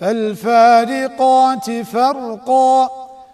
فالفارقات فرقا